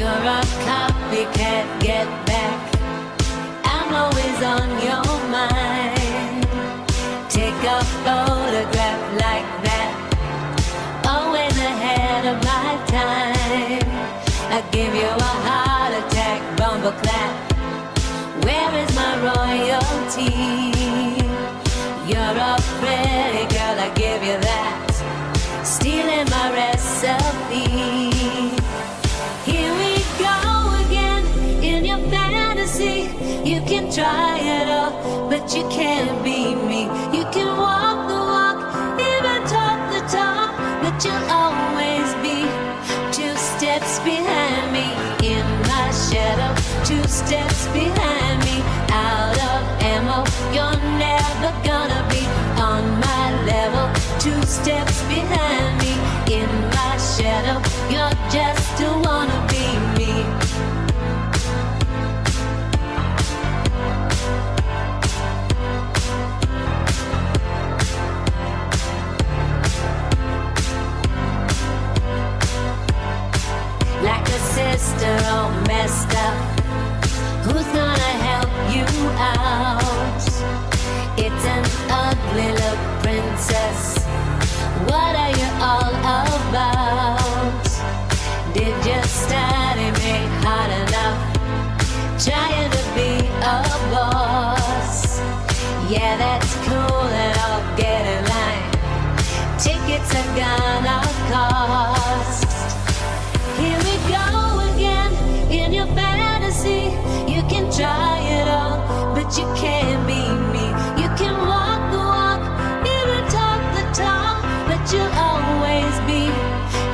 copycat get back. I'm always on your mind. Take a photograph like that. Always ahead of my time. I give you a heart attack, bumble clap. Where is my royalty? You're a try it all, but you can't be me. You can walk the walk, even talk the talk, but you'll always be two steps behind me. In my shadow, two steps behind me. Out of ammo, you're never gonna be on my level. Two steps behind me. In my shadow, you're just a wanna messed up. Who's gonna try it all, but you can't be me. You can walk the walk, even talk the talk, but you'll always be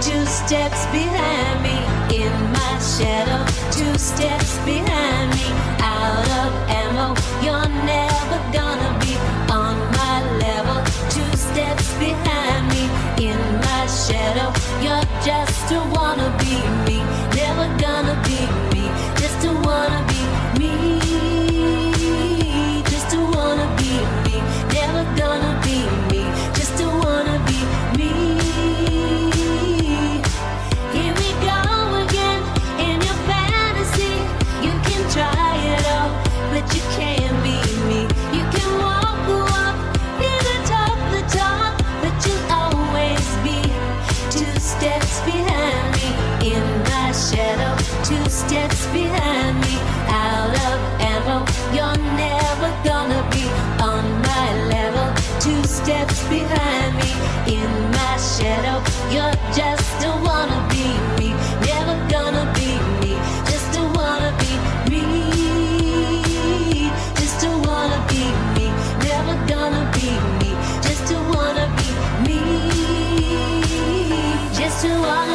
two steps behind me. In my shadow, two steps behind me. Out of ammo, you're never gonna be on my level. Two steps behind me. In my shadow, you're just a wanna be me. Never gonna be me. Just a wanna two steps behind me. Out of ammo, you're never gonna be on my level. Two steps behind me, in my shadow. You're just a wanna be me, never gonna be me. Just a wanna be me, just a wanna be me, never gonna be me. Just a wanna be me, just a wanna.